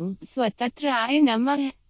स्वतंत्र आय नमः